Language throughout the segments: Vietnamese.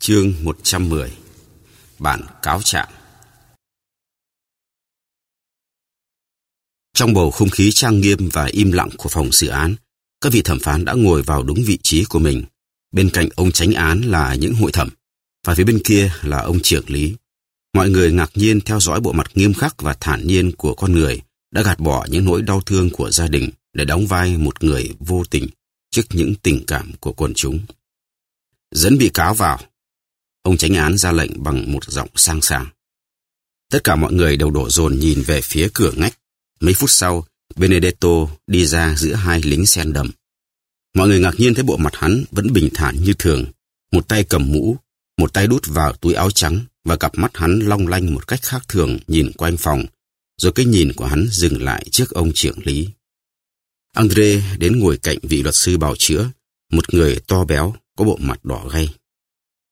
Chương 110 Bản cáo trạng Trong bầu không khí trang nghiêm và im lặng của phòng xử án, các vị thẩm phán đã ngồi vào đúng vị trí của mình. Bên cạnh ông tránh án là những hội thẩm, và phía bên kia là ông trưởng lý. Mọi người ngạc nhiên theo dõi bộ mặt nghiêm khắc và thản nhiên của con người đã gạt bỏ những nỗi đau thương của gia đình để đóng vai một người vô tình trước những tình cảm của quần chúng. Dẫn bị cáo vào. Ông tránh án ra lệnh bằng một giọng sang sảng. Tất cả mọi người đều đổ dồn nhìn về phía cửa ngách. Mấy phút sau, Benedetto đi ra giữa hai lính sen đầm. Mọi người ngạc nhiên thấy bộ mặt hắn vẫn bình thản như thường. Một tay cầm mũ, một tay đút vào túi áo trắng và cặp mắt hắn long lanh một cách khác thường nhìn quanh phòng. Rồi cái nhìn của hắn dừng lại trước ông trưởng lý. Andre đến ngồi cạnh vị luật sư bào chữa, một người to béo, có bộ mặt đỏ gay.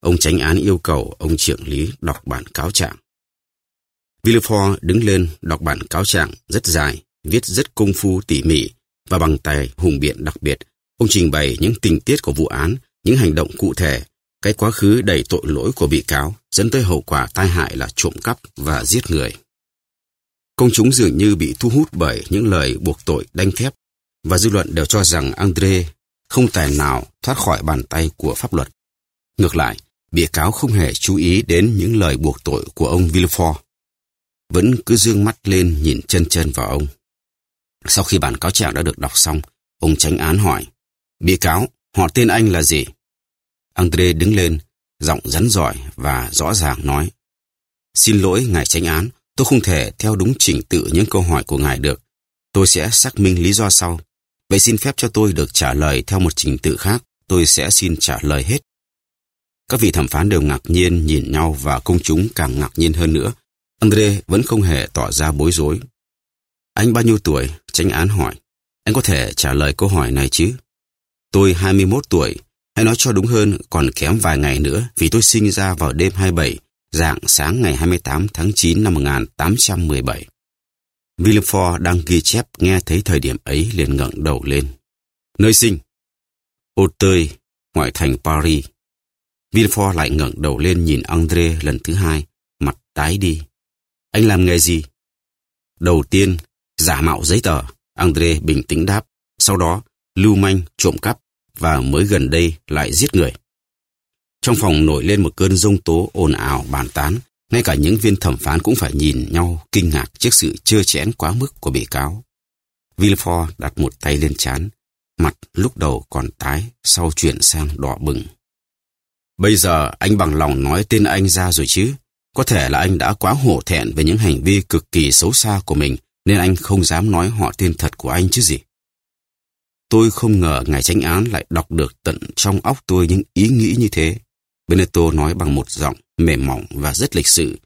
Ông tránh án yêu cầu ông trưởng lý đọc bản cáo trạng. Villefort đứng lên đọc bản cáo trạng rất dài, viết rất công phu tỉ mỉ và bằng tài hùng biện đặc biệt. Ông trình bày những tình tiết của vụ án, những hành động cụ thể, cái quá khứ đầy tội lỗi của bị cáo dẫn tới hậu quả tai hại là trộm cắp và giết người. Công chúng dường như bị thu hút bởi những lời buộc tội đanh thép và dư luận đều cho rằng Andre không tài nào thoát khỏi bàn tay của pháp luật. Ngược lại, bị cáo không hề chú ý đến những lời buộc tội của ông Villefort. Vẫn cứ dương mắt lên nhìn chân chân vào ông. Sau khi bản cáo trạng đã được đọc xong, ông tránh án hỏi, bị cáo, họ tên anh là gì? Andre đứng lên, giọng rắn giỏi và rõ ràng nói, Xin lỗi ngài tránh án, tôi không thể theo đúng trình tự những câu hỏi của ngài được. Tôi sẽ xác minh lý do sau. Vậy xin phép cho tôi được trả lời theo một trình tự khác, tôi sẽ xin trả lời hết. Các vị thẩm phán đều ngạc nhiên nhìn nhau và công chúng càng ngạc nhiên hơn nữa. Andre vẫn không hề tỏ ra bối rối. Anh bao nhiêu tuổi? Tránh án hỏi. Anh có thể trả lời câu hỏi này chứ? Tôi 21 tuổi, hay nói cho đúng hơn còn kém vài ngày nữa vì tôi sinh ra vào đêm 27, dạng sáng ngày 28 tháng 9 năm 1817. Villefort đang ghi chép nghe thấy thời điểm ấy liền ngẩng đầu lên. Nơi sinh. Auteuil, ngoại thành Paris. Villefort lại ngẩng đầu lên nhìn André lần thứ hai, mặt tái đi. Anh làm nghề gì? Đầu tiên, giả mạo giấy tờ, André bình tĩnh đáp. Sau đó, lưu manh, trộm cắp và mới gần đây lại giết người. Trong phòng nổi lên một cơn rông tố ồn ào bàn tán ngay cả những viên thẩm phán cũng phải nhìn nhau kinh ngạc trước sự trơ chẽn quá mức của bị cáo. Villefort đặt một tay lên chán, mặt lúc đầu còn tái, sau chuyển sang đỏ bừng. Bây giờ anh bằng lòng nói tên anh ra rồi chứ. Có thể là anh đã quá hổ thẹn về những hành vi cực kỳ xấu xa của mình, nên anh không dám nói họ tên thật của anh chứ gì. Tôi không ngờ ngài tranh án lại đọc được tận trong óc tôi những ý nghĩ như thế. Benedetto nói bằng một giọng mềm mỏng và rất lịch sự.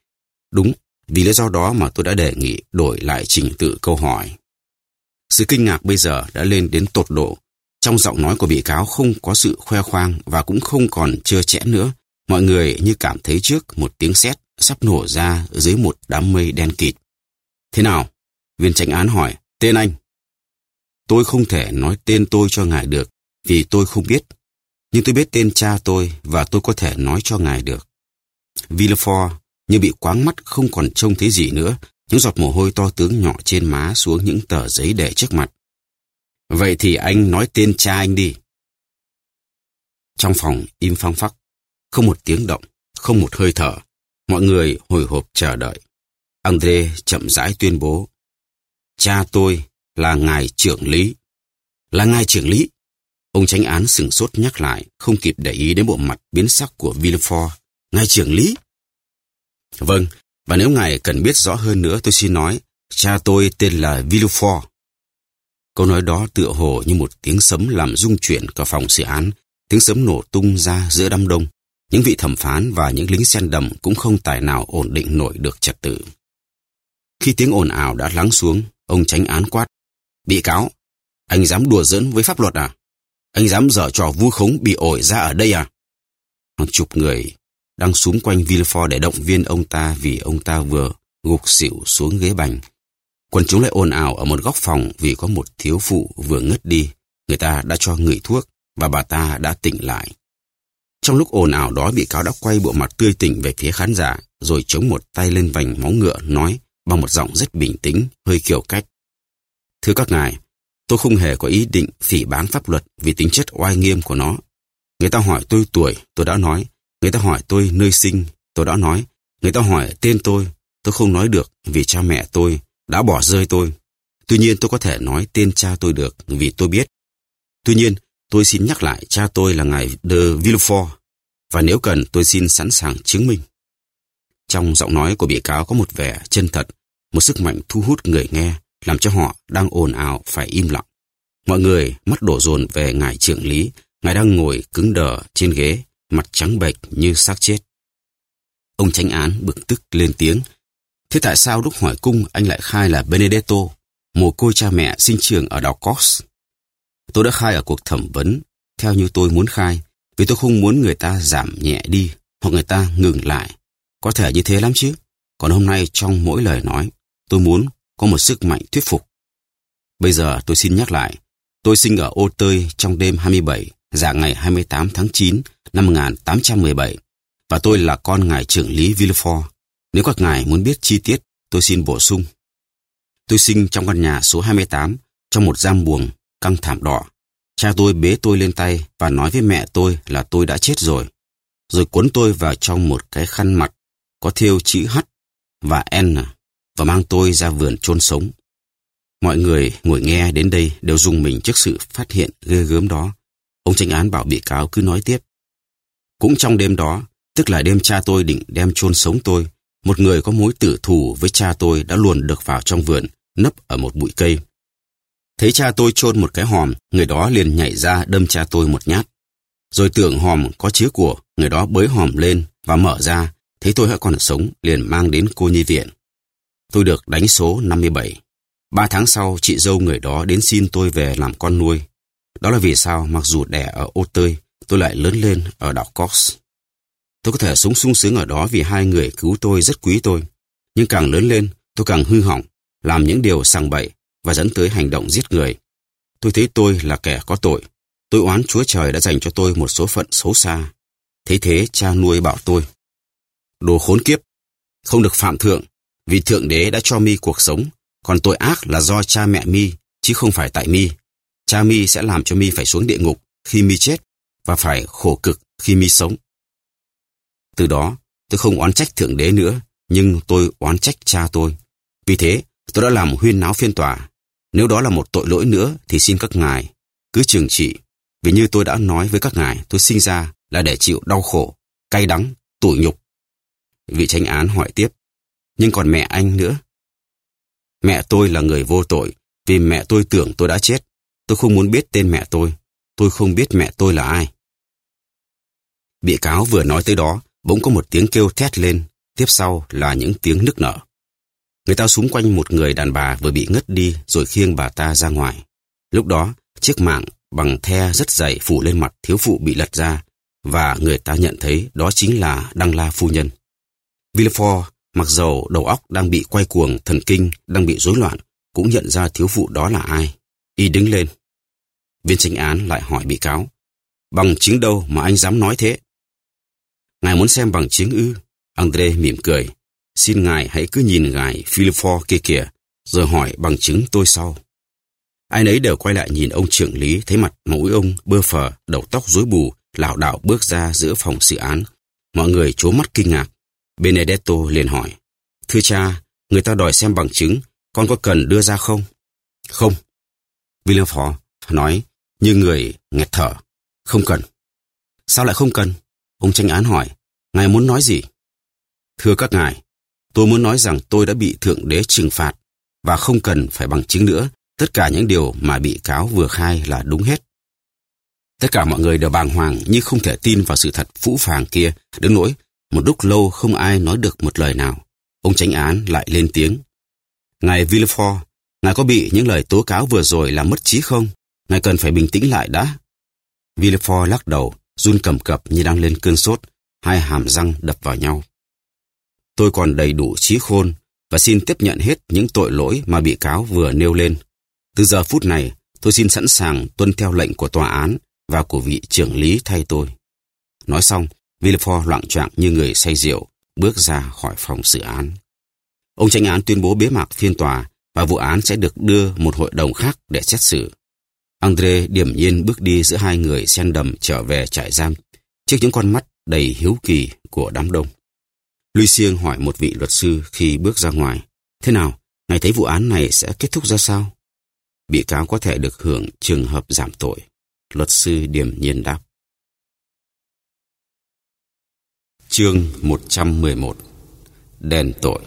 Đúng, vì lý do đó mà tôi đã đề nghị đổi lại trình tự câu hỏi. Sự kinh ngạc bây giờ đã lên đến tột độ. Trong giọng nói của bị cáo không có sự khoe khoang và cũng không còn trơ chẽ nữa. Mọi người như cảm thấy trước một tiếng sét sắp nổ ra dưới một đám mây đen kịt. Thế nào? Viên tránh án hỏi. Tên anh? Tôi không thể nói tên tôi cho ngài được vì tôi không biết nhưng tôi biết tên cha tôi và tôi có thể nói cho ngài được. Villefort như bị quáng mắt không còn trông thấy gì nữa, những giọt mồ hôi to tướng nhỏ trên má xuống những tờ giấy để trước mặt. Vậy thì anh nói tên cha anh đi. Trong phòng im phăng phắc, không một tiếng động, không một hơi thở. Mọi người hồi hộp chờ đợi. André chậm rãi tuyên bố. Cha tôi là ngài trưởng lý. Là ngài trưởng lý. Ông tránh án sừng sốt nhắc lại, không kịp để ý đến bộ mặt biến sắc của Villefort. Ngài trưởng lý. Vâng, và nếu ngài cần biết rõ hơn nữa tôi xin nói, cha tôi tên là Villefort. Câu nói đó tựa hồ như một tiếng sấm làm rung chuyển cả phòng xử án, tiếng sấm nổ tung ra giữa đám đông. Những vị thẩm phán và những lính sen đầm cũng không tài nào ổn định nổi được trật tự. Khi tiếng ồn ào đã lắng xuống, ông tránh án quát. Bị cáo, anh dám đùa giỡn với pháp luật à? Anh dám dở trò vu khống bị ổi ra ở đây à? Hàng chục người đang súng quanh Villefort để động viên ông ta vì ông ta vừa gục xỉu xuống ghế bành. Quần chúng lại ồn ào ở một góc phòng vì có một thiếu phụ vừa ngất đi. Người ta đã cho người thuốc và bà ta đã tỉnh lại. Trong lúc ồn ào đó, bị cáo đã quay bộ mặt tươi tỉnh về phía khán giả, rồi chống một tay lên vành máu ngựa nói bằng một giọng rất bình tĩnh, hơi kiểu cách. Thưa các ngài, tôi không hề có ý định phỉ bán pháp luật vì tính chất oai nghiêm của nó. Người ta hỏi tôi tuổi, tôi đã nói. Người ta hỏi tôi nơi sinh, tôi đã nói. Người ta hỏi tên tôi, tôi không nói được vì cha mẹ tôi đã bỏ rơi tôi. Tuy nhiên tôi có thể nói tên cha tôi được vì tôi biết. Tuy nhiên, tôi xin nhắc lại cha tôi là ngài de Villefort và nếu cần tôi xin sẵn sàng chứng minh. Trong giọng nói của bị cáo có một vẻ chân thật, một sức mạnh thu hút người nghe, làm cho họ đang ồn ào phải im lặng. Mọi người mắt đổ dồn về ngài trưởng lý, ngài đang ngồi cứng đờ trên ghế, mặt trắng bệch như xác chết. Ông tránh án bực tức lên tiếng. Thế tại sao lúc hỏi cung anh lại khai là Benedetto, mồ côi cha mẹ sinh trường ở đảo Cox? Tôi đã khai ở cuộc thẩm vấn theo như tôi muốn khai, vì tôi không muốn người ta giảm nhẹ đi hoặc người ta ngừng lại. Có thể như thế lắm chứ. Còn hôm nay trong mỗi lời nói, tôi muốn có một sức mạnh thuyết phục. Bây giờ tôi xin nhắc lại, tôi sinh ở Ô Tơi trong đêm 27, dạng ngày 28 tháng 9 năm 1817, và tôi là con ngài trưởng lý Villefort. Nếu các ngài muốn biết chi tiết, tôi xin bổ sung. Tôi sinh trong căn nhà số 28, trong một giam buồng, căng thảm đỏ. Cha tôi bế tôi lên tay và nói với mẹ tôi là tôi đã chết rồi. Rồi cuốn tôi vào trong một cái khăn mặt có thêu chữ H và N và mang tôi ra vườn chôn sống. Mọi người ngồi nghe đến đây đều dùng mình trước sự phát hiện ghê gớm đó. Ông tranh án bảo bị cáo cứ nói tiếp. Cũng trong đêm đó, tức là đêm cha tôi định đem chôn sống tôi, một người có mối tử thù với cha tôi đã luồn được vào trong vườn, nấp ở một bụi cây. Thấy cha tôi chôn một cái hòm, người đó liền nhảy ra đâm cha tôi một nhát. Rồi tưởng hòm có chứa của, người đó bới hòm lên và mở ra, thấy tôi đã còn sống, liền mang đến cô nhi viện. Tôi được đánh số 57. Ba tháng sau, chị dâu người đó đến xin tôi về làm con nuôi. Đó là vì sao mặc dù đẻ ở ô tơi, tôi lại lớn lên ở đảo Cox. Tôi có thể sống sung sướng ở đó vì hai người cứu tôi rất quý tôi. Nhưng càng lớn lên, tôi càng hư hỏng, làm những điều sằng bậy và dẫn tới hành động giết người. Tôi thấy tôi là kẻ có tội. Tôi oán Chúa Trời đã dành cho tôi một số phận xấu xa. Thế thế cha nuôi bảo tôi. Đồ khốn kiếp, không được phạm thượng, vì Thượng Đế đã cho mi cuộc sống, còn tội ác là do cha mẹ mi, chứ không phải tại mi. Cha mi sẽ làm cho mi phải xuống địa ngục khi mi chết và phải khổ cực khi mi sống. Từ đó, tôi không oán trách Thượng Đế nữa, nhưng tôi oán trách cha tôi. Vì thế, tôi đã làm huyên náo phiên tòa. Nếu đó là một tội lỗi nữa thì xin các ngài cứ trừng trị. Vì như tôi đã nói với các ngài, tôi sinh ra là để chịu đau khổ, cay đắng, tủi nhục. Vị tranh án hỏi tiếp, nhưng còn mẹ anh nữa. Mẹ tôi là người vô tội, vì mẹ tôi tưởng tôi đã chết. Tôi không muốn biết tên mẹ tôi. Tôi không biết mẹ tôi là ai. Bị cáo vừa nói tới đó, bỗng có một tiếng kêu thét lên, tiếp sau là những tiếng nức nở. Người ta xung quanh một người đàn bà vừa bị ngất đi rồi khiêng bà ta ra ngoài. Lúc đó, chiếc mạng bằng the rất dày phủ lên mặt thiếu phụ bị lật ra và người ta nhận thấy đó chính là Đăng La Phu Nhân. Villefort, mặc dầu đầu óc đang bị quay cuồng, thần kinh đang bị rối loạn, cũng nhận ra thiếu phụ đó là ai. Y đứng lên. Viên tranh án lại hỏi bị cáo. Bằng chứng đâu mà anh dám nói thế? Ngài muốn xem bằng chứng ư? Andre mỉm cười. Xin ngài hãy cứ nhìn ngài Philippor kia kìa, rồi hỏi bằng chứng tôi sau. Ai nấy đều quay lại nhìn ông trưởng lý thấy mặt mũi ông bơ phờ, đầu tóc rối bù, lảo đảo bước ra giữa phòng xử án. Mọi người chố mắt kinh ngạc. Benedetto liền hỏi. Thưa cha, người ta đòi xem bằng chứng, con có cần đưa ra không? Không. William Phó nói như người nghẹt thở. Không cần. Sao lại không cần? Ông tranh án hỏi. Ngài muốn nói gì? Thưa các ngài, tôi muốn nói rằng tôi đã bị Thượng Đế trừng phạt và không cần phải bằng chứng nữa. Tất cả những điều mà bị cáo vừa khai là đúng hết. Tất cả mọi người đều bàng hoàng như không thể tin vào sự thật phũ phàng kia, đến nỗi một lúc lâu không ai nói được một lời nào. Ông tránh án lại lên tiếng. Ngài Villefort, ngài có bị những lời tố cáo vừa rồi làm mất trí không? Ngài cần phải bình tĩnh lại đã. Villefort lắc đầu, run cầm cập như đang lên cơn sốt, hai hàm răng đập vào nhau. Tôi còn đầy đủ trí khôn và xin tiếp nhận hết những tội lỗi mà bị cáo vừa nêu lên. Từ giờ phút này, tôi xin sẵn sàng tuân theo lệnh của tòa án và của vị trưởng lý thay tôi. Nói xong, Villefort loạn choạng như người say rượu, bước ra khỏi phòng xử án. Ông tranh án tuyên bố bế mạc phiên tòa và vụ án sẽ được đưa một hội đồng khác để xét xử. Andre điểm nhiên bước đi giữa hai người sen đầm trở về trại giam trước những con mắt đầy hiếu kỳ của đám đông. Lucien hỏi một vị luật sư khi bước ra ngoài. Thế nào, ngài thấy vụ án này sẽ kết thúc ra sao? Bị cáo có thể được hưởng trường hợp giảm tội. Luật sư điểm nhiên đáp. Chương 111 Đèn tội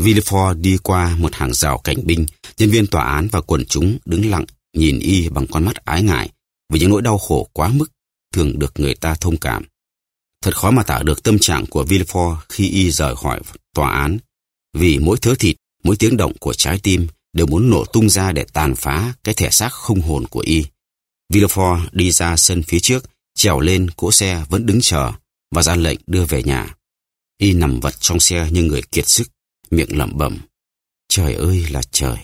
Villefort đi qua một hàng rào cảnh binh, nhân viên tòa án và quần chúng đứng lặng nhìn y bằng con mắt ái ngại vì những nỗi đau khổ quá mức thường được người ta thông cảm. Thật khó mà tả được tâm trạng của Villefort khi y rời khỏi tòa án, vì mỗi thớ thịt, mỗi tiếng động của trái tim đều muốn nổ tung ra để tàn phá cái thể xác không hồn của y. Villefort đi ra sân phía trước, trèo lên cỗ xe vẫn đứng chờ và ra lệnh đưa về nhà. Y nằm vật trong xe như người kiệt sức, miệng lẩm bẩm. Trời ơi là trời!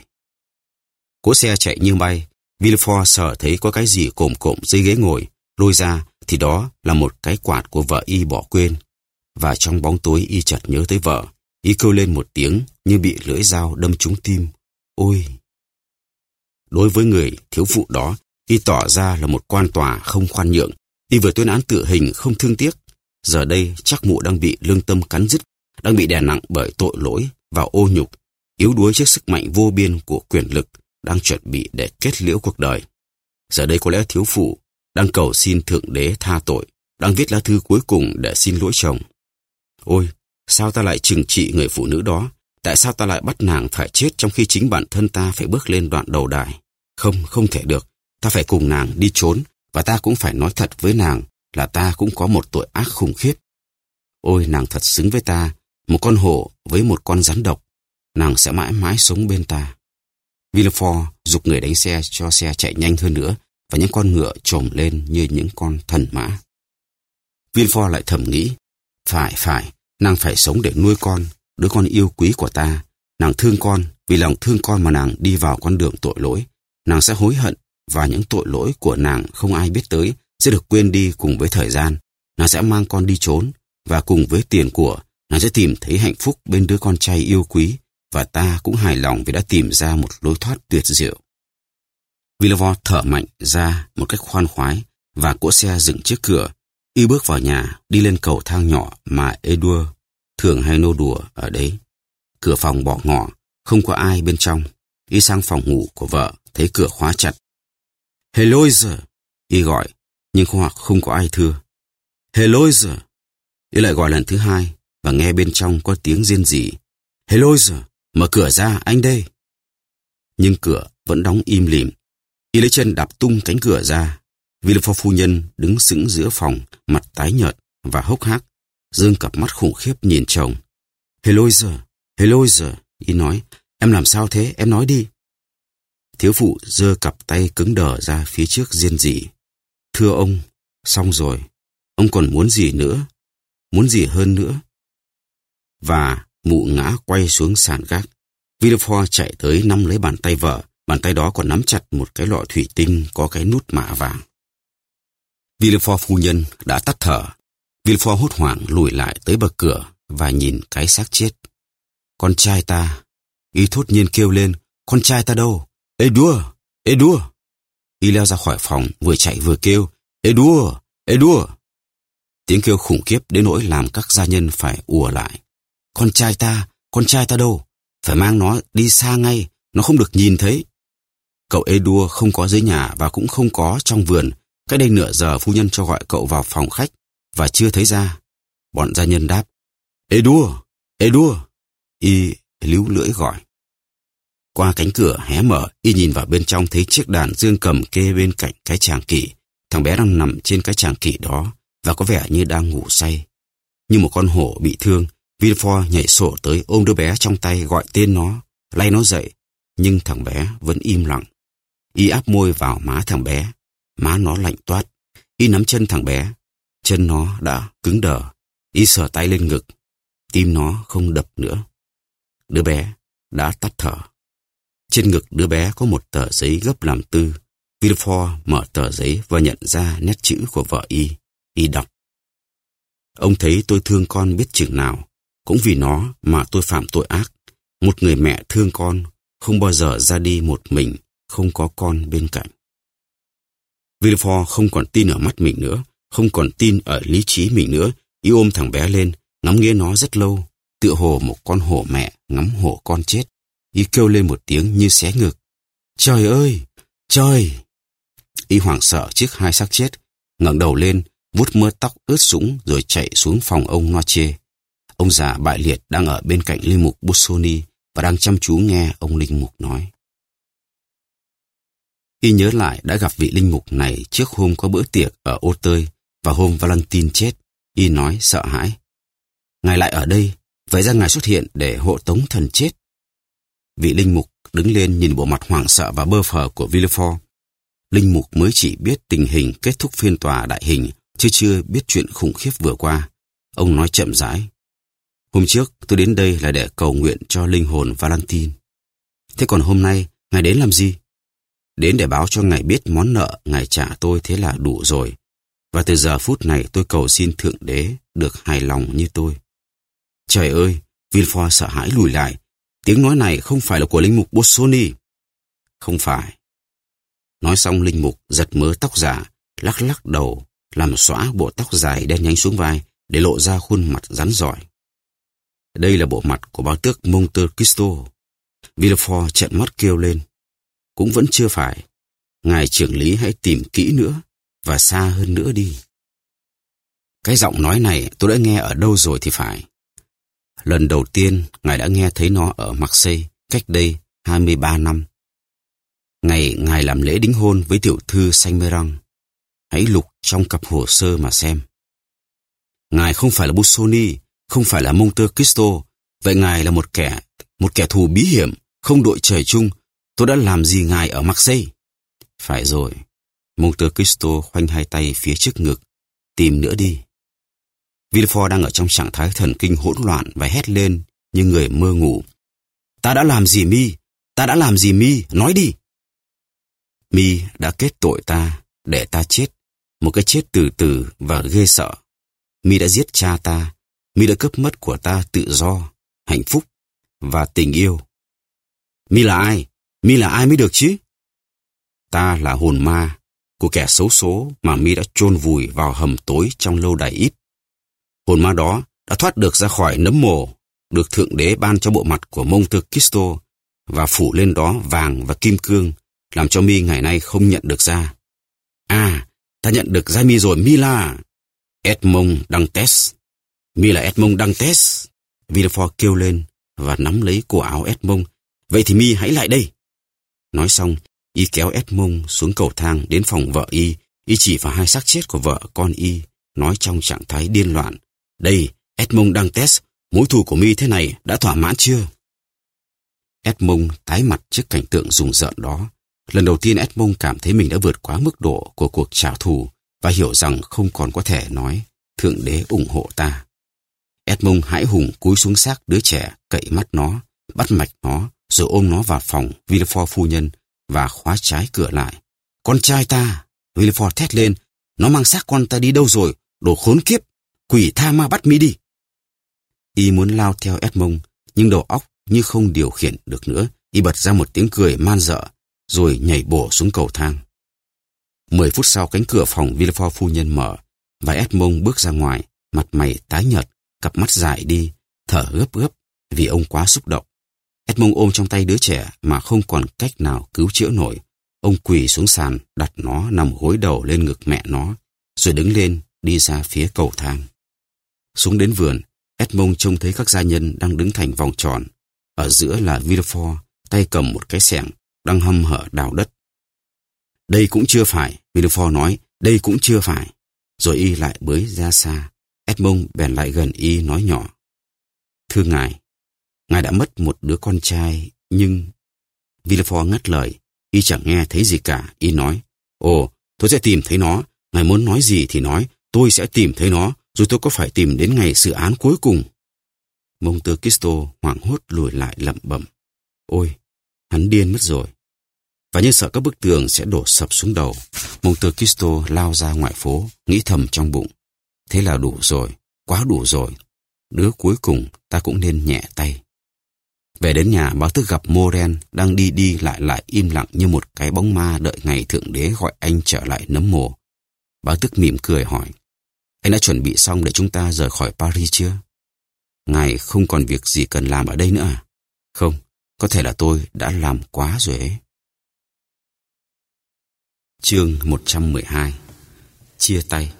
Cố xe chạy như bay, Villefort sợ thấy có cái gì cồm cộm dưới ghế ngồi, lôi ra thì đó là một cái quạt của vợ y bỏ quên. Và trong bóng tối y chợt nhớ tới vợ, y kêu lên một tiếng như bị lưỡi dao đâm trúng tim. Ôi! Đối với người thiếu phụ đó, y tỏ ra là một quan tòa không khoan nhượng. Y vừa tuyên án tử hình không thương tiếc. Giờ đây chắc mụ đang bị lương tâm cắn dứt, đang bị đè nặng bởi tội lỗi và ô nhục, yếu đuối trước sức mạnh vô biên của quyền lực, đang chuẩn bị để kết liễu cuộc đời. Giờ đây có lẽ thiếu phụ đang cầu xin Thượng Đế tha tội, đang viết lá thư cuối cùng để xin lỗi chồng. Ôi, sao ta lại trừng trị người phụ nữ đó? Tại sao ta lại bắt nàng phải chết trong khi chính bản thân ta phải bước lên đoạn đầu đài? Không, không thể được. Ta phải cùng nàng đi trốn và ta cũng phải nói thật với nàng là ta cũng có một tội ác khủng khiếp. Ôi, nàng thật xứng với ta, một con hổ với một con rắn độc. Nàng sẽ mãi mãi sống bên ta. Villefort dục người đánh xe cho xe chạy nhanh hơn nữa và những con ngựa trồm lên như những con thần mã. Villefort lại thầm nghĩ, phải, phải, nàng phải sống để nuôi con, đứa con yêu quý của ta. Nàng thương con, vì lòng thương con mà nàng đi vào con đường tội lỗi. Nàng sẽ hối hận và những tội lỗi của nàng không ai biết tới sẽ được quên đi cùng với thời gian. Nàng sẽ mang con đi trốn và cùng với tiền của, nàng sẽ tìm thấy hạnh phúc bên đứa con trai yêu quý và ta cũng hài lòng vì đã tìm ra một lối thoát tuyệt diệu. Villavo thở mạnh ra một cách khoan khoái và cỗ xe dựng trước cửa. Y bước vào nhà, đi lên cầu thang nhỏ mà Edward thường hay nô đùa ở đấy. Cửa phòng bỏ ngỏ, không có ai bên trong. Y sang phòng ngủ của vợ, thấy cửa khóa chặt. Heloise! Y gọi, nhưng không không có ai thưa. Heloise! Y lại gọi lần thứ hai và nghe bên trong có tiếng riêng rỉ. Heloise! Mở cửa ra, anh đây. Nhưng cửa vẫn đóng im lìm. Y lấy chân đạp tung cánh cửa ra. Villefort phu nhân đứng sững giữa phòng, mặt tái nhợt và hốc hác, dương cặp mắt khủng khiếp nhìn chồng. Heloise, Heloise, y nói, em làm sao thế, em nói đi. Thiếu phụ giơ cặp tay cứng đờ ra phía trước riêng rỉ. Thưa ông, xong rồi, ông còn muốn gì nữa? Muốn gì hơn nữa? Và Mụ ngã quay xuống sàn gác. Villefort chạy tới nắm lấy bàn tay vợ. Bàn tay đó còn nắm chặt một cái lọ thủy tinh có cái nút mạ vàng. Villefort phu nhân đã tắt thở. Villefort hốt hoảng lùi lại tới bậc cửa và nhìn cái xác chết. Con trai ta. Y thốt nhiên kêu lên. Con trai ta đâu? Ê đua! Ê đua! Y leo ra khỏi phòng, vừa chạy vừa kêu. Ê đua! Ê đua! Tiếng kêu khủng khiếp đến nỗi làm các gia nhân phải ùa lại. Con trai ta, con trai ta đâu? Phải mang nó đi xa ngay, nó không được nhìn thấy. Cậu ê đua không có dưới nhà và cũng không có trong vườn. Cách đây nửa giờ phu nhân cho gọi cậu vào phòng khách và chưa thấy ra. Bọn gia nhân đáp. Ê đua, ê đua. Y líu lưỡi gọi. Qua cánh cửa hé mở, y nhìn vào bên trong thấy chiếc đàn dương cầm kê bên cạnh cái chàng kỷ. Thằng bé đang nằm trên cái chàng kỷ đó và có vẻ như đang ngủ say. Như một con hổ bị thương, Villefort nhảy sổ tới ôm đứa bé trong tay gọi tên nó, lay nó dậy, nhưng thằng bé vẫn im lặng. Y áp môi vào má thằng bé, má nó lạnh toát. Y nắm chân thằng bé, chân nó đã cứng đờ. Y sờ tay lên ngực, tim nó không đập nữa. Đứa bé đã tắt thở. Trên ngực đứa bé có một tờ giấy gấp làm tư Villefort mở tờ giấy và nhận ra nét chữ của vợ y. Y đọc. Ông thấy tôi thương con biết chừng nào. Cũng vì nó mà tôi phạm tội ác. Một người mẹ thương con, không bao giờ ra đi một mình, không có con bên cạnh. Villefort không còn tin ở mắt mình nữa, không còn tin ở lý trí mình nữa. Y ôm thằng bé lên, ngắm nghía nó rất lâu, tựa hồ một con hổ mẹ ngắm hổ con chết. Y kêu lên một tiếng như xé ngực. Trời ơi! Trời! Y hoảng sợ trước hai xác chết, ngẩng đầu lên, vuốt mớ tóc ướt sũng rồi chạy xuống phòng ông Noche. Ông già bại liệt đang ở bên cạnh linh mục Busoni và đang chăm chú nghe ông linh mục nói. Y nhớ lại đã gặp vị linh mục này trước hôm có bữa tiệc ở ô tơi và hôm Valentine chết. Y nói sợ hãi. Ngài lại ở đây, vậy ra ngài xuất hiện để hộ tống thần chết. Vị linh mục đứng lên nhìn bộ mặt hoảng sợ và bơ phờ của Villefort. Linh mục mới chỉ biết tình hình kết thúc phiên tòa đại hình, chứ chưa biết chuyện khủng khiếp vừa qua. Ông nói chậm rãi. Hôm trước tôi đến đây là để cầu nguyện cho linh hồn Valentine. Thế còn hôm nay, ngài đến làm gì? Đến để báo cho ngài biết món nợ ngài trả tôi thế là đủ rồi. Và từ giờ phút này tôi cầu xin Thượng Đế được hài lòng như tôi. Trời ơi, Villefort sợ hãi lùi lại. Tiếng nói này không phải là của linh mục Bossoni. Không phải. Nói xong linh mục giật mớ tóc giả, lắc lắc đầu, làm xóa bộ tóc dài đen nhánh xuống vai để lộ ra khuôn mặt rắn giỏi. Đây là bộ mặt của bao tước Monte Cristo. Villefort trợn mắt kêu lên. Cũng vẫn chưa phải. Ngài trưởng lý hãy tìm kỹ nữa và xa hơn nữa đi. Cái giọng nói này tôi đã nghe ở đâu rồi thì phải. Lần đầu tiên, Ngài đã nghe thấy nó ở Marseille cách đây 23 năm. Ngày Ngài làm lễ đính hôn với tiểu thư Saint-Méran. Hãy lục trong cặp hồ sơ mà xem. Ngài không phải là Busoni, không phải là Monte Cristo. Vậy Ngài là một kẻ, một kẻ thù bí hiểm, không đội trời chung. Tôi đã làm gì Ngài ở Marseille? Phải rồi. Monte Cristo khoanh hai tay phía trước ngực. Tìm nữa đi. Villefort đang ở trong trạng thái thần kinh hỗn loạn và hét lên như người mơ ngủ. Ta đã làm gì mi? Ta đã làm gì mi? Nói đi. Mi đã kết tội ta, để ta chết. Một cái chết từ từ và ghê sợ. Mi đã giết cha ta. Mi đã cướp mất của ta tự do, hạnh phúc và tình yêu. Mi là ai? Mi là ai mới được chứ? Ta là hồn ma của kẻ xấu số mà Mi đã chôn vùi vào hầm tối trong lâu đài ít. Hồn ma đó đã thoát được ra khỏi nấm mồ, được Thượng Đế ban cho bộ mặt của mông Monte Kisto và phủ lên đó vàng và kim cương, làm cho mi ngày nay không nhận được ra. À, ta nhận được ra mi rồi, mi là Edmond Dantes. Mi là Edmond Dantes. Villefort kêu lên và nắm lấy cổ áo Edmond. Vậy thì mi hãy lại đây. Nói xong, y kéo Edmond xuống cầu thang đến phòng vợ y. Y chỉ vào hai xác chết của vợ con y, nói trong trạng thái điên loạn đây, Edmond Dantes, mối thù của mi thế này đã thỏa mãn chưa? Edmond tái mặt trước cảnh tượng rùng rợn đó. Lần đầu tiên Edmond cảm thấy mình đã vượt quá mức độ của cuộc trả thù và hiểu rằng không còn có thể nói Thượng Đế ủng hộ ta. Edmund hãi hùng cúi xuống xác đứa trẻ, cậy mắt nó, bắt mạch nó, rồi ôm nó vào phòng Villefort phu nhân và khóa trái cửa lại. Con trai ta! Villefort thét lên. Nó mang xác con ta đi đâu rồi? Đồ khốn kiếp! Quỷ tha ma bắt mi đi. Y muốn lao theo Edmond, nhưng đầu óc như không điều khiển được nữa. Y bật ra một tiếng cười man dợ, rồi nhảy bổ xuống cầu thang. Mười phút sau cánh cửa phòng Villefort phu nhân mở, và Edmond bước ra ngoài, mặt mày tái nhợt, cặp mắt dại đi, thở gấp gấp vì ông quá xúc động. Edmond ôm trong tay đứa trẻ mà không còn cách nào cứu chữa nổi. Ông quỳ xuống sàn, đặt nó nằm gối đầu lên ngực mẹ nó, rồi đứng lên đi ra phía cầu thang. Xuống đến vườn, Edmond trông thấy các gia nhân đang đứng thành vòng tròn. Ở giữa là Villefort, tay cầm một cái xẻng, đang hâm hở đào đất. Đây cũng chưa phải, Villefort nói, đây cũng chưa phải. Rồi y lại bới ra xa. Edmond bèn lại gần y nói nhỏ. Thưa ngài, ngài đã mất một đứa con trai, nhưng... Villefort ngắt lời, y chẳng nghe thấy gì cả, y nói. Ồ, tôi sẽ tìm thấy nó, ngài muốn nói gì thì nói, tôi sẽ tìm thấy nó, Dù tôi có phải tìm đến ngày xử án cuối cùng. Mông tơ Kisto hoảng hốt lùi lại lẩm bẩm. Ôi, hắn điên mất rồi. Và như sợ các bức tường sẽ đổ sập xuống đầu, Monte Cristo lao ra ngoài phố, nghĩ thầm trong bụng. Thế là đủ rồi, quá đủ rồi. Đứa cuối cùng ta cũng nên nhẹ tay. Về đến nhà, báo thức gặp Moren đang đi đi lại lại im lặng như một cái bóng ma đợi ngày Thượng Đế gọi anh trở lại nấm mồ. Báo thức mỉm cười hỏi, anh đã chuẩn bị xong để chúng ta rời khỏi Paris chưa? Ngài không còn việc gì cần làm ở đây nữa à? Không, có thể là tôi đã làm quá rồi ấy. Chương 112 Chia tay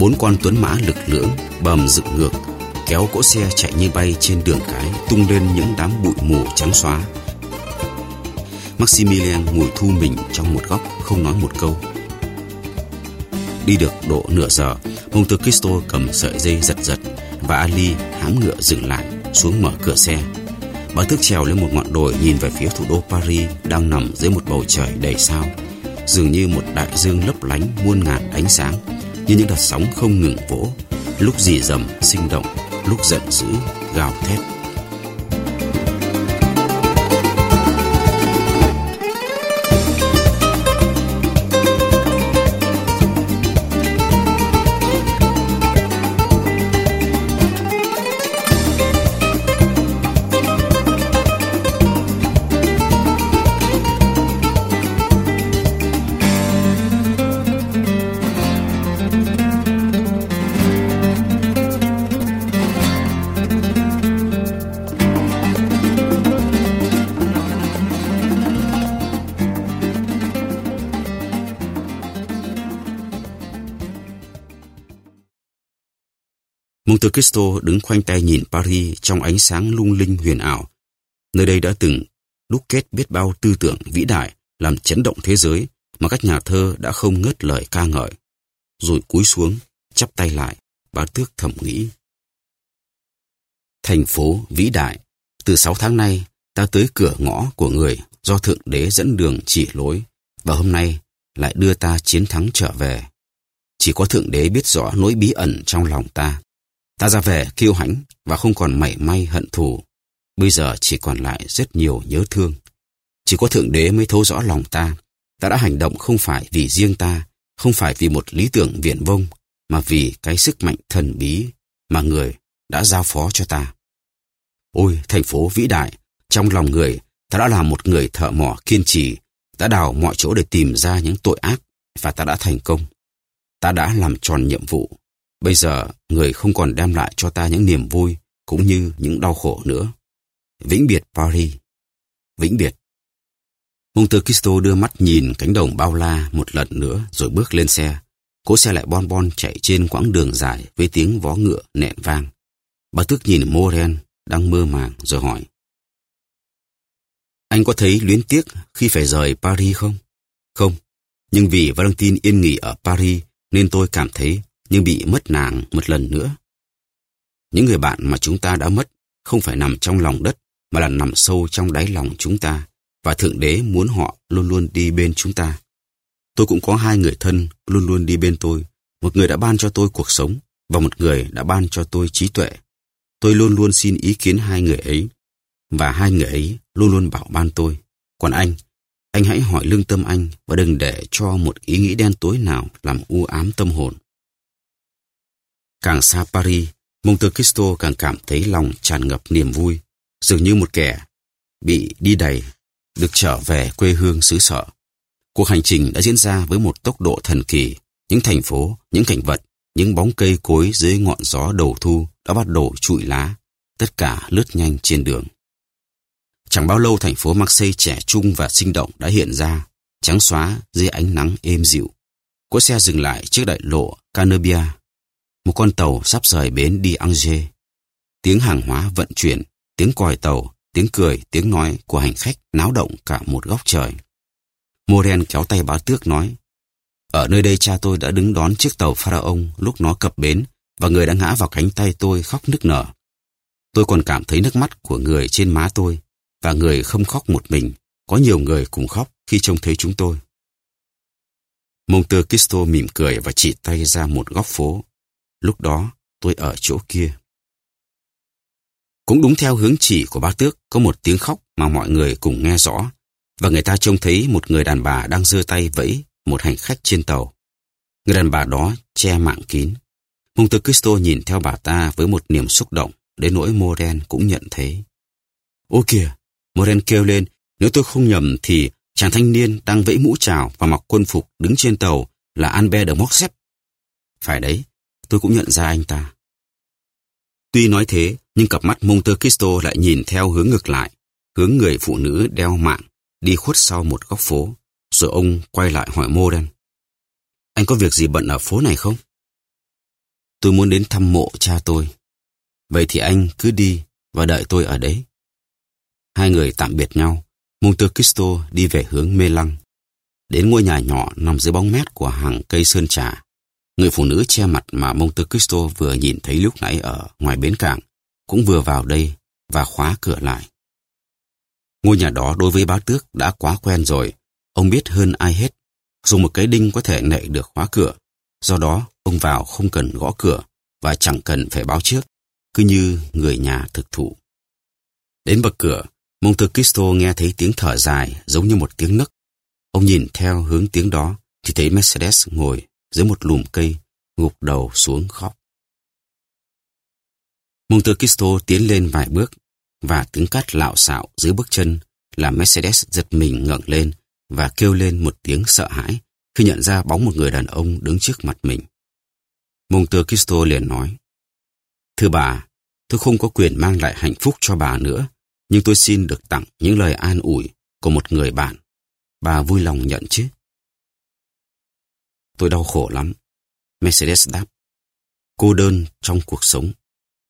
Bốn con tuấn mã lực lưỡng bầm dựng ngược kéo cỗ xe chạy như bay trên đường cái tung lên những đám bụi mù trắng xóa. Maximilian ngồi thu mình trong một góc không nói một câu. Đi được độ nửa giờ, Monte Cristo cầm sợi dây giật giật và Ali hám ngựa dừng lại xuống mở cửa xe. Bà thức trèo lên một ngọn đồi nhìn về phía thủ đô Paris đang nằm dưới một bầu trời đầy sao, dường như một đại dương lấp lánh muôn ngàn ánh sáng như những đợt sóng không ngừng vỗ, lúc dì dầm sinh động, lúc giận dữ gào thét. Cristo đứng khoanh tay nhìn Paris trong ánh sáng lung linh huyền ảo. Nơi đây đã từng đúc kết biết bao tư tưởng vĩ đại làm chấn động thế giới mà các nhà thơ đã không ngớt lời ca ngợi. Rồi cúi xuống, chắp tay lại, bá tước thầm nghĩ. Thành phố vĩ đại, từ sáu tháng nay ta tới cửa ngõ của người do Thượng Đế dẫn đường chỉ lối và hôm nay lại đưa ta chiến thắng trở về. Chỉ có Thượng Đế biết rõ nỗi bí ẩn trong lòng ta. Ta ra về kiêu hãnh và không còn mảy may hận thù. Bây giờ chỉ còn lại rất nhiều nhớ thương. Chỉ có Thượng Đế mới thấu rõ lòng ta. Ta đã hành động không phải vì riêng ta, không phải vì một lý tưởng viển vông, mà vì cái sức mạnh thần bí mà người đã giao phó cho ta. Ôi, thành phố vĩ đại, trong lòng người, ta đã là một người thợ mỏ kiên trì, đã đào mọi chỗ để tìm ra những tội ác, và ta đã thành công. Ta đã làm tròn nhiệm vụ, Bây giờ, người không còn đem lại cho ta những niềm vui cũng như những đau khổ nữa. Vĩnh biệt Paris. Vĩnh biệt. Monte Cristo đưa mắt nhìn cánh đồng bao la một lần nữa rồi bước lên xe. Cỗ xe lại bon bon chạy trên quãng đường dài với tiếng vó ngựa nện vang. Bà tước nhìn Moren đang mơ màng rồi hỏi. Anh có thấy luyến tiếc khi phải rời Paris không? Không, nhưng vì Valentine yên nghỉ ở Paris nên tôi cảm thấy nhưng bị mất nàng một lần nữa. Những người bạn mà chúng ta đã mất không phải nằm trong lòng đất mà là nằm sâu trong đáy lòng chúng ta và Thượng Đế muốn họ luôn luôn đi bên chúng ta. Tôi cũng có hai người thân luôn luôn đi bên tôi. Một người đã ban cho tôi cuộc sống và một người đã ban cho tôi trí tuệ. Tôi luôn luôn xin ý kiến hai người ấy và hai người ấy luôn luôn bảo ban tôi. Còn anh, anh hãy hỏi lương tâm anh và đừng để cho một ý nghĩ đen tối nào làm u ám tâm hồn. Càng xa Paris, Monte Cristo càng cảm thấy lòng tràn ngập niềm vui, dường như một kẻ bị đi đầy, được trở về quê hương xứ sở. Cuộc hành trình đã diễn ra với một tốc độ thần kỳ, những thành phố, những cảnh vật, những bóng cây cối dưới ngọn gió đầu thu đã bắt đầu trụi lá, tất cả lướt nhanh trên đường. Chẳng bao lâu thành phố Marseille trẻ trung và sinh động đã hiện ra, trắng xóa dưới ánh nắng êm dịu. Cỗ xe dừng lại trước đại lộ Canobia một con tàu sắp rời bến đi Angers. Tiếng hàng hóa vận chuyển, tiếng còi tàu, tiếng cười, tiếng nói của hành khách náo động cả một góc trời. Moren kéo tay bá tước nói, ở nơi đây cha tôi đã đứng đón chiếc tàu Pharaon lúc nó cập bến và người đã ngã vào cánh tay tôi khóc nức nở. Tôi còn cảm thấy nước mắt của người trên má tôi và người không khóc một mình. Có nhiều người cùng khóc khi trông thấy chúng tôi. Mông tơ Kisto mỉm cười và chỉ tay ra một góc phố. Lúc đó, tôi ở chỗ kia. Cũng đúng theo hướng chỉ của bác tước, có một tiếng khóc mà mọi người cùng nghe rõ, và người ta trông thấy một người đàn bà đang giơ tay vẫy một hành khách trên tàu. Người đàn bà đó che mạng kín. Monte Cristo nhìn theo bà ta với một niềm xúc động, đến nỗi Moren cũng nhận thấy. Ô kìa, Moren kêu lên, nếu tôi không nhầm thì chàng thanh niên đang vẫy mũ trào và mặc quân phục đứng trên tàu là Albert de Morcerf. Phải đấy, tôi cũng nhận ra anh ta. Tuy nói thế, nhưng cặp mắt Monte Cristo lại nhìn theo hướng ngược lại, hướng người phụ nữ đeo mạng, đi khuất sau một góc phố. Rồi ông quay lại hỏi Moren. Anh có việc gì bận ở phố này không? Tôi muốn đến thăm mộ cha tôi. Vậy thì anh cứ đi và đợi tôi ở đấy. Hai người tạm biệt nhau. Monte Cristo đi về hướng Mê Lăng. Đến ngôi nhà nhỏ nằm dưới bóng mát của hàng cây sơn trà. Người phụ nữ che mặt mà Monte Cristo vừa nhìn thấy lúc nãy ở ngoài bến cảng cũng vừa vào đây và khóa cửa lại. Ngôi nhà đó đối với bá tước đã quá quen rồi. Ông biết hơn ai hết. Dùng một cái đinh có thể nạy được khóa cửa. Do đó, ông vào không cần gõ cửa và chẳng cần phải báo trước, cứ như người nhà thực thụ. Đến bậc cửa, Monte Cristo nghe thấy tiếng thở dài giống như một tiếng nấc. Ông nhìn theo hướng tiếng đó thì thấy Mercedes ngồi dưới một lùm cây, gục đầu xuống khóc. Monte Cristo tiến lên vài bước và tiếng cát lạo xạo dưới bước chân làm Mercedes giật mình ngẩng lên và kêu lên một tiếng sợ hãi khi nhận ra bóng một người đàn ông đứng trước mặt mình. Monte Cristo liền nói, Thưa bà, tôi không có quyền mang lại hạnh phúc cho bà nữa, nhưng tôi xin được tặng những lời an ủi của một người bạn. Bà vui lòng nhận chứ? Tôi đau khổ lắm. Mercedes đáp. Cô đơn trong cuộc sống.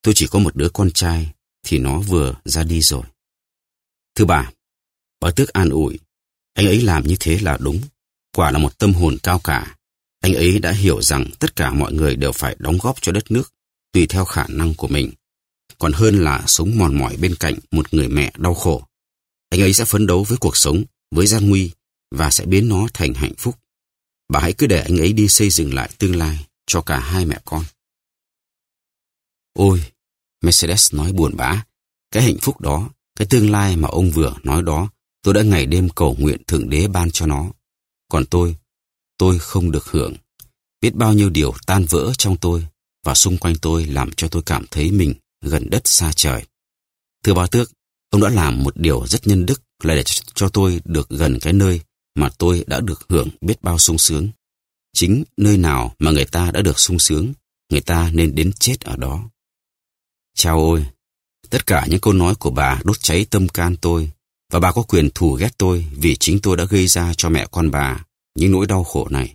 Tôi chỉ có một đứa con trai thì nó vừa ra đi rồi. Thưa bà, bà tước an ủi. Anh ấy làm như thế là đúng. Quả là một tâm hồn cao cả. Anh ấy đã hiểu rằng tất cả mọi người đều phải đóng góp cho đất nước tùy theo khả năng của mình. Còn hơn là sống mòn mỏi bên cạnh một người mẹ đau khổ. Anh ấy sẽ phấn đấu với cuộc sống, với gian nguy và sẽ biến nó thành hạnh phúc. Bà hãy cứ để anh ấy đi xây dựng lại tương lai cho cả hai mẹ con. Ôi, Mercedes nói buồn bã. Cái hạnh phúc đó, cái tương lai mà ông vừa nói đó, tôi đã ngày đêm cầu nguyện Thượng Đế ban cho nó. Còn tôi, tôi không được hưởng. Biết bao nhiêu điều tan vỡ trong tôi và xung quanh tôi làm cho tôi cảm thấy mình gần đất xa trời. Thưa bà tước, ông đã làm một điều rất nhân đức là để cho tôi được gần cái nơi mà tôi đã được hưởng biết bao sung sướng. Chính nơi nào mà người ta đã được sung sướng, người ta nên đến chết ở đó. Chào ôi, tất cả những câu nói của bà đốt cháy tâm can tôi, và bà có quyền thù ghét tôi vì chính tôi đã gây ra cho mẹ con bà những nỗi đau khổ này.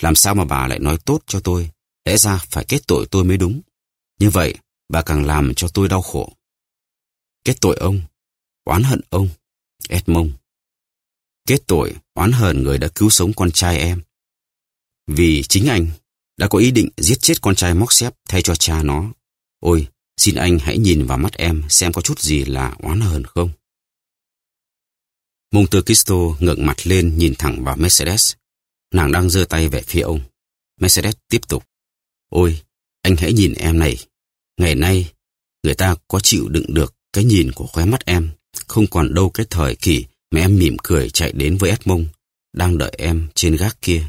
Làm sao mà bà lại nói tốt cho tôi, lẽ ra phải kết tội tôi mới đúng. Như vậy, bà càng làm cho tôi đau khổ. Kết tội ông, oán hận ông, Edmond. Kết tội, oán hờn người đã cứu sống con trai em. Vì chính anh đã có ý định giết chết con trai móc xếp thay cho cha nó. Ôi, Xin anh hãy nhìn vào mắt em xem có chút gì là oán hờn không. Monte Cristo ngẩng mặt lên nhìn thẳng vào Mercedes. Nàng đang giơ tay về phía ông. Mercedes tiếp tục. Ôi, anh hãy nhìn em này. Ngày nay, người ta có chịu đựng được cái nhìn của khóe mắt em. Không còn đâu cái thời kỳ mẹ em mỉm cười chạy đến với Edmond, đang đợi em trên gác kia.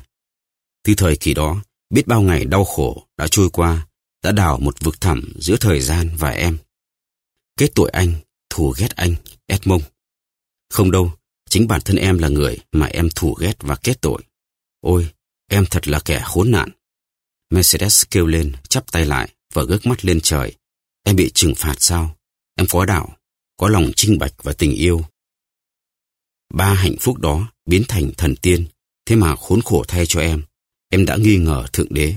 Từ thời kỳ đó, biết bao ngày đau khổ đã trôi qua đã đào một vực thẳm giữa thời gian và em. Kết tội anh, thù ghét anh, Edmond. Không đâu, chính bản thân em là người mà em thù ghét và kết tội. Ôi, em thật là kẻ khốn nạn. Mercedes kêu lên, chắp tay lại và ngước mắt lên trời. Em bị trừng phạt sao? Em có đạo, có lòng trinh bạch và tình yêu. Ba hạnh phúc đó biến thành thần tiên, thế mà khốn khổ thay cho em. Em đã nghi ngờ Thượng Đế.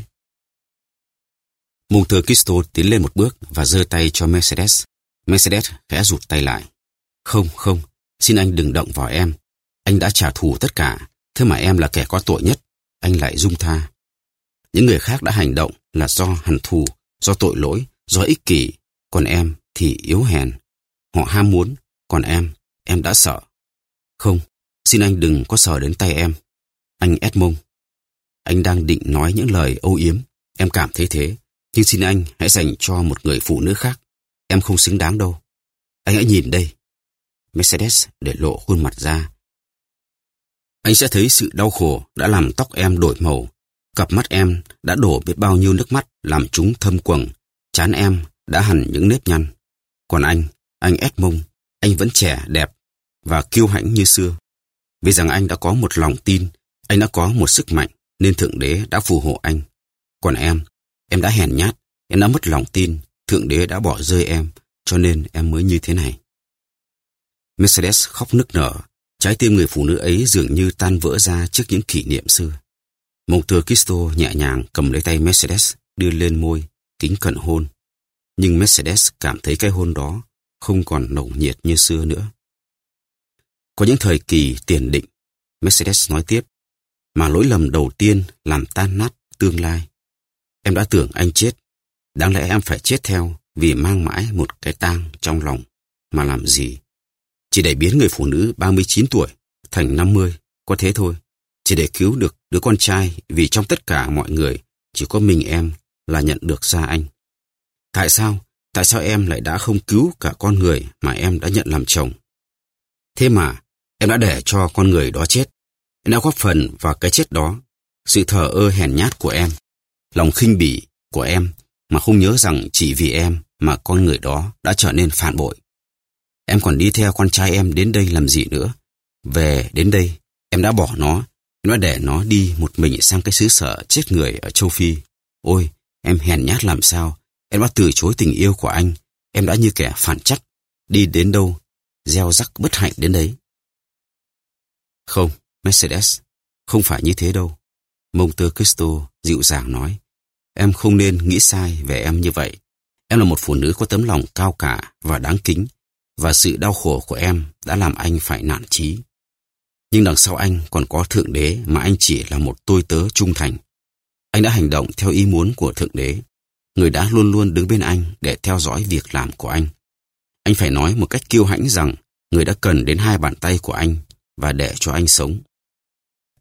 mục thừa kisto tiến lên một bước và giơ tay cho Mercedes. Mercedes khẽ rụt tay lại. Không, không, xin anh đừng động vào em. Anh đã trả thù tất cả, thế mà em là kẻ có tội nhất. Anh lại dung tha. Những người khác đã hành động là do hằn thù, do tội lỗi, do ích kỷ, còn em thì yếu hèn. Họ ham muốn, còn em, em đã sợ. Không, xin anh đừng có sờ đến tay em. Anh Edmond. Anh đang định nói những lời âu yếm, em cảm thấy thế. Nhưng xin anh hãy dành cho một người phụ nữ khác. Em không xứng đáng đâu. Anh hãy nhìn đây. Mercedes để lộ khuôn mặt ra. Anh sẽ thấy sự đau khổ đã làm tóc em đổi màu. Cặp mắt em đã đổ biết bao nhiêu nước mắt làm chúng thâm quầng. Chán em đã hẳn những nếp nhăn. Còn anh, anh Edmond, anh vẫn trẻ, đẹp và kiêu hãnh như xưa. Vì rằng anh đã có một lòng tin, anh đã có một sức mạnh nên Thượng Đế đã phù hộ anh. Còn em, em đã hèn nhát, em đã mất lòng tin, Thượng Đế đã bỏ rơi em, cho nên em mới như thế này. Mercedes khóc nức nở, trái tim người phụ nữ ấy dường như tan vỡ ra trước những kỷ niệm xưa. Monte Cristo nhẹ nhàng cầm lấy tay Mercedes, đưa lên môi, kính cận hôn. Nhưng Mercedes cảm thấy cái hôn đó không còn nồng nhiệt như xưa nữa. Có những thời kỳ tiền định, Mercedes nói tiếp, mà lỗi lầm đầu tiên làm tan nát tương lai. Em đã tưởng anh chết, đáng lẽ em phải chết theo vì mang mãi một cái tang trong lòng, mà làm gì? Chỉ để biến người phụ nữ 39 tuổi thành 50, có thế thôi. Chỉ để cứu được đứa con trai vì trong tất cả mọi người chỉ có mình em là nhận được ra anh. Tại sao? Tại sao em lại đã không cứu cả con người mà em đã nhận làm chồng? Thế mà, em đã để cho con người đó chết. Em đã góp phần vào cái chết đó. Sự thờ ơ hèn nhát của em, lòng khinh bỉ của em mà không nhớ rằng chỉ vì em mà con người đó đã trở nên phản bội. Em còn đi theo con trai em đến đây làm gì nữa? Về đến đây, em đã bỏ nó, em đã để nó đi một mình sang cái xứ sở chết người ở châu Phi. Ôi, em hèn nhát làm sao? Em đã từ chối tình yêu của anh. Em đã như kẻ phản chắc. Đi đến đâu, gieo rắc bất hạnh đến đấy. Không, Mercedes, không phải như thế đâu. Monte Cristo dịu dàng nói. Em không nên nghĩ sai về em như vậy. Em là một phụ nữ có tấm lòng cao cả và đáng kính, và sự đau khổ của em đã làm anh phải nản chí. Nhưng đằng sau anh còn có Thượng Đế mà anh chỉ là một tôi tớ trung thành. Anh đã hành động theo ý muốn của Thượng Đế. Người đã luôn luôn đứng bên anh để theo dõi việc làm của anh. Anh phải nói một cách kiêu hãnh rằng người đã cần đến hai bàn tay của anh và để cho anh sống.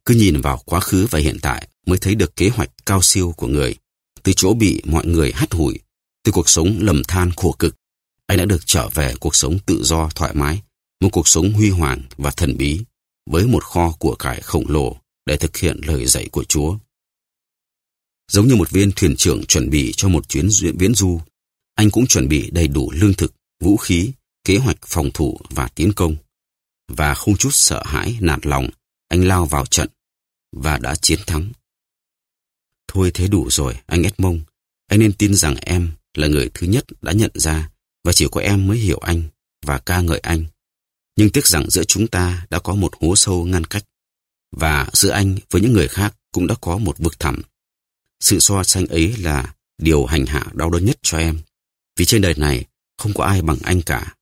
Cứ nhìn vào quá khứ và hiện tại mới thấy được kế hoạch cao siêu của người. Từ chỗ bị mọi người hắt hủi, từ cuộc sống lầm than khổ cực, anh đã được trở về cuộc sống tự do thoải mái, một cuộc sống huy hoàng và thần bí, với một kho của cải khổng lồ để thực hiện lời dạy của Chúa. Giống như một viên thuyền trưởng chuẩn bị cho một chuyến viễn du, anh cũng chuẩn bị đầy đủ lương thực, vũ khí, kế hoạch phòng thủ và tiến công. Và không chút sợ hãi, nạt lòng, anh lao vào trận và đã chiến thắng. Thôi thế đủ rồi, anh Edmond. Anh nên tin rằng em là người thứ nhất đã nhận ra và chỉ có em mới hiểu anh và ca ngợi anh. Nhưng tiếc rằng giữa chúng ta đã có một hố sâu ngăn cách và giữa anh với những người khác cũng đã có một vực thẳm. Sự so sánh ấy là điều hành hạ đau đớn nhất cho em. Vì trên đời này không có ai bằng anh cả.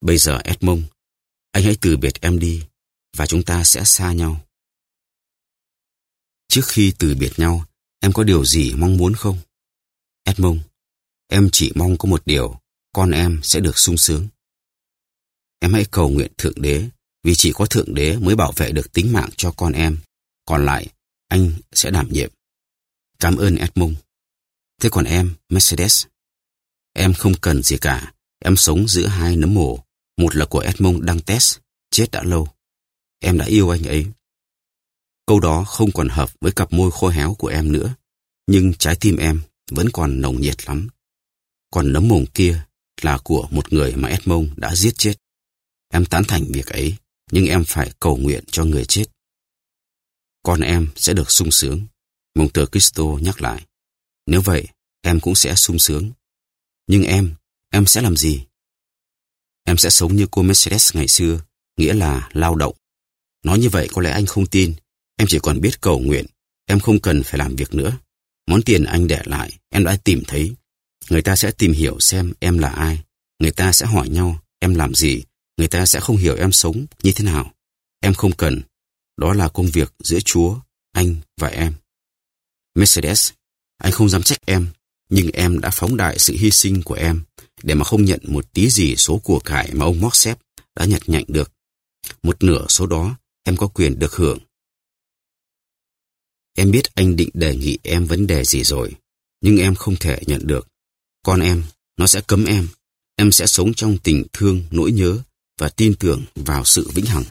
Bây giờ Edmond, anh hãy từ biệt em đi và chúng ta sẽ xa nhau. Trước khi từ biệt nhau, em có điều gì mong muốn không? Edmond, em chỉ mong có một điều, con em sẽ được sung sướng. Em hãy cầu nguyện Thượng Đế, vì chỉ có Thượng Đế mới bảo vệ được tính mạng cho con em. Còn lại, anh sẽ đảm nhiệm. Cảm ơn Edmund. Thế còn em, Mercedes? Em không cần gì cả. Em sống giữa hai nấm mồ. Một là của Edmond Dantes, chết đã lâu. Em đã yêu anh ấy. Câu đó không còn hợp với cặp môi khô héo của em nữa. Nhưng trái tim em vẫn còn nồng nhiệt lắm. Còn nấm mồm kia là của một người mà Edmond đã giết chết. Em tán thành việc ấy, nhưng em phải cầu nguyện cho người chết. Con em sẽ được sung sướng. Mông tờ Cristo nhắc lại. Nếu vậy, em cũng sẽ sung sướng. Nhưng em, em sẽ làm gì? Em sẽ sống như cô Mercedes ngày xưa, nghĩa là lao động. Nói như vậy có lẽ anh không tin. Em chỉ còn biết cầu nguyện. Em không cần phải làm việc nữa. Món tiền anh để lại, em đã tìm thấy. Người ta sẽ tìm hiểu xem em là ai. Người ta sẽ hỏi nhau em làm gì. Người ta sẽ không hiểu em sống như thế nào. Em không cần. Đó là công việc giữa Chúa, anh và em. Mercedes, anh không dám trách em. Nhưng em đã phóng đại sự hy sinh của em để mà không nhận một tí gì số của cải mà ông Morsep đã nhặt nhạnh được. Một nửa số đó em có quyền được hưởng. Em biết anh định đề nghị em vấn đề gì rồi, nhưng em không thể nhận được. Con em, nó sẽ cấm em. Em sẽ sống trong tình thương, nỗi nhớ và tin tưởng vào sự vĩnh hằng.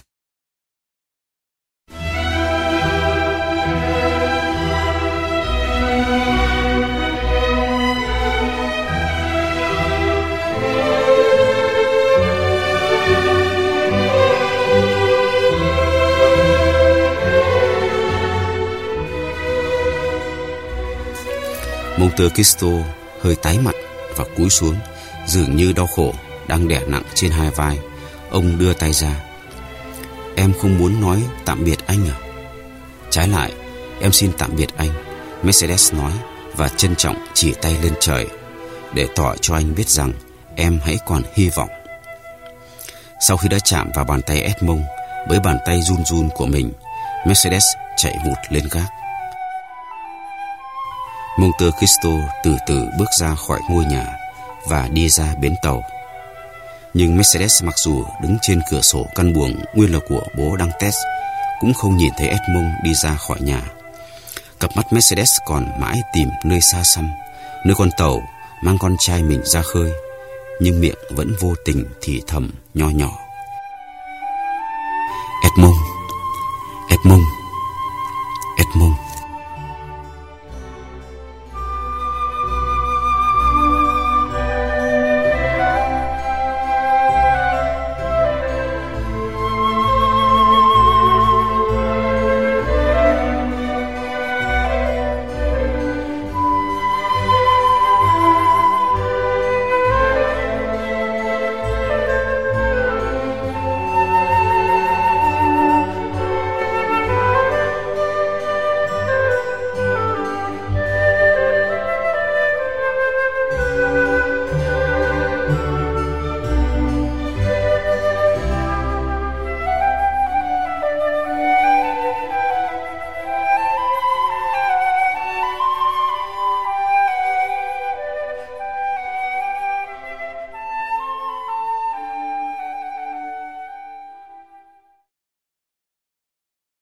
Monte Cristo hơi tái mặt và cúi xuống, dường như đau khổ đang đè nặng trên hai vai. Ông đưa tay ra. Em không muốn nói tạm biệt anh à? Trái lại, em xin tạm biệt anh, Mercedes nói và trân trọng chỉ tay lên trời để tỏ cho anh biết rằng em hãy còn hy vọng. Sau khi đã chạm vào bàn tay Edmond với bàn tay run run của mình, Mercedes chạy vụt lên gác. Monte Cristo từ từ bước ra khỏi ngôi nhà và đi ra bến tàu. Nhưng Mercedes mặc dù đứng trên cửa sổ căn buồng nguyên là của bố Dantes cũng không nhìn thấy Edmond đi ra khỏi nhà. Cặp mắt Mercedes còn mãi tìm nơi xa xăm, nơi con tàu mang con trai mình ra khơi, nhưng miệng vẫn vô tình thì thầm nho nhỏ. Edmond